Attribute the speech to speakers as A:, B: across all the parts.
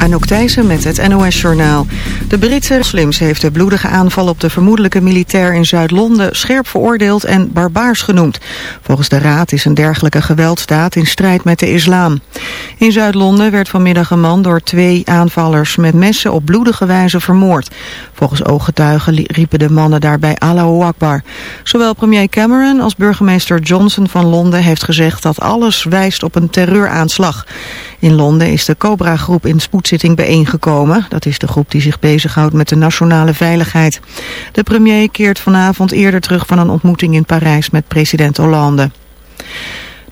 A: Anouk Thijssen met het NOS-journaal. De Britse moslims heeft de bloedige aanval op de vermoedelijke militair in Zuid-Londen scherp veroordeeld en barbaars genoemd. Volgens de Raad is een dergelijke gewelddaad in strijd met de islam. In Zuid-Londen werd vanmiddag een man door twee aanvallers met messen op bloedige wijze vermoord. Volgens ooggetuigen riepen de mannen daarbij Allahu Akbar. Zowel premier Cameron als burgemeester Johnson van Londen heeft gezegd dat alles wijst op een terreuraanslag. In Londen is de Cobra-groep in spoedzitting bijeengekomen. Dat is de groep die zich bezighoudt met de nationale veiligheid. De premier keert vanavond eerder terug van een ontmoeting in Parijs met president Hollande.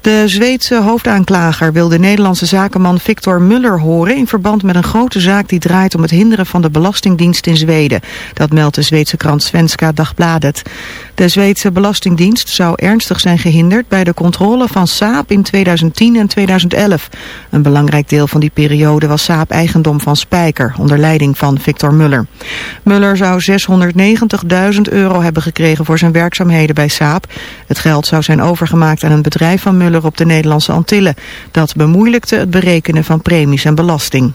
A: De Zweedse hoofdaanklager wil de Nederlandse zakenman Victor Muller horen... in verband met een grote zaak die draait om het hinderen van de Belastingdienst in Zweden. Dat meldt de Zweedse krant Svenska Dagbladet. De Zweedse Belastingdienst zou ernstig zijn gehinderd... bij de controle van Saab in 2010 en 2011. Een belangrijk deel van die periode was Saab eigendom van Spijker... onder leiding van Victor Muller. Muller zou 690.000 euro hebben gekregen voor zijn werkzaamheden bij Saab. Het geld zou zijn overgemaakt aan een bedrijf van Muller op de Nederlandse Antillen. Dat bemoeilijkte het berekenen van premies en belasting.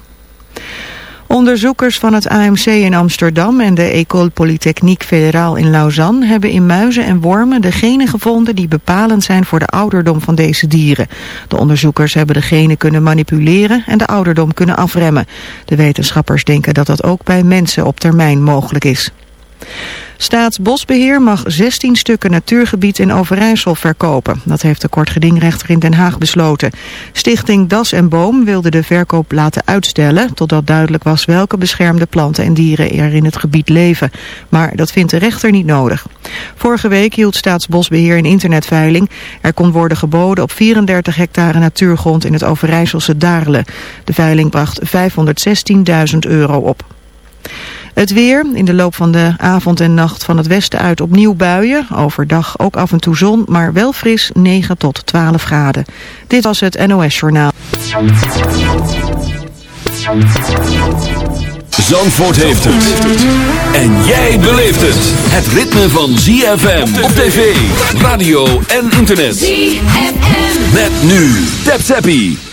A: Onderzoekers van het AMC in Amsterdam en de École Polytechnique Fédérale in Lausanne hebben in muizen en wormen de genen gevonden die bepalend zijn voor de ouderdom van deze dieren. De onderzoekers hebben de genen kunnen manipuleren en de ouderdom kunnen afremmen. De wetenschappers denken dat dat ook bij mensen op termijn mogelijk is. Staatsbosbeheer mag 16 stukken natuurgebied in Overijssel verkopen. Dat heeft de kortgedingrechter in Den Haag besloten. Stichting Das en Boom wilde de verkoop laten uitstellen... totdat duidelijk was welke beschermde planten en dieren er in het gebied leven. Maar dat vindt de rechter niet nodig. Vorige week hield Staatsbosbeheer een internetveiling. Er kon worden geboden op 34 hectare natuurgrond in het Overijsselse Daarle. De veiling bracht 516.000 euro op. Het weer, in de loop van de avond en nacht van het westen uit opnieuw buien. Overdag ook af en toe zon, maar wel fris 9 tot 12 graden. Dit was het NOS Journaal.
B: Zandvoort heeft het. En jij beleeft het. Het ritme van ZFM op tv, radio en internet. ZFM. Met nu. Tap Zappie.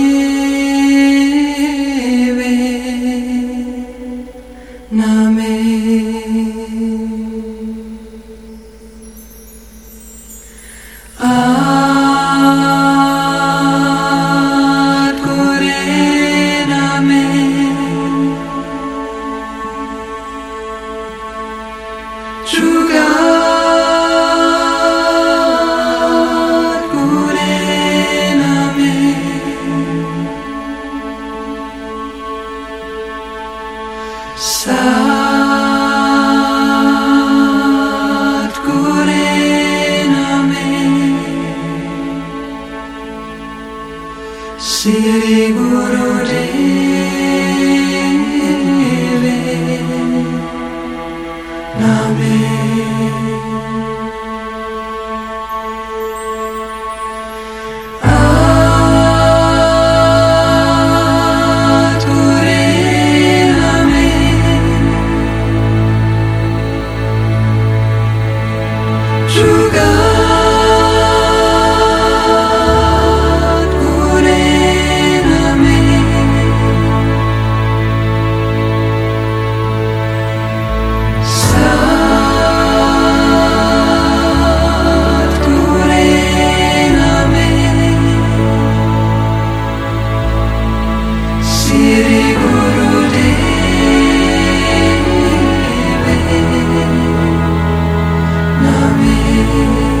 B: me.